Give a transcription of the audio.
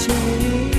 所。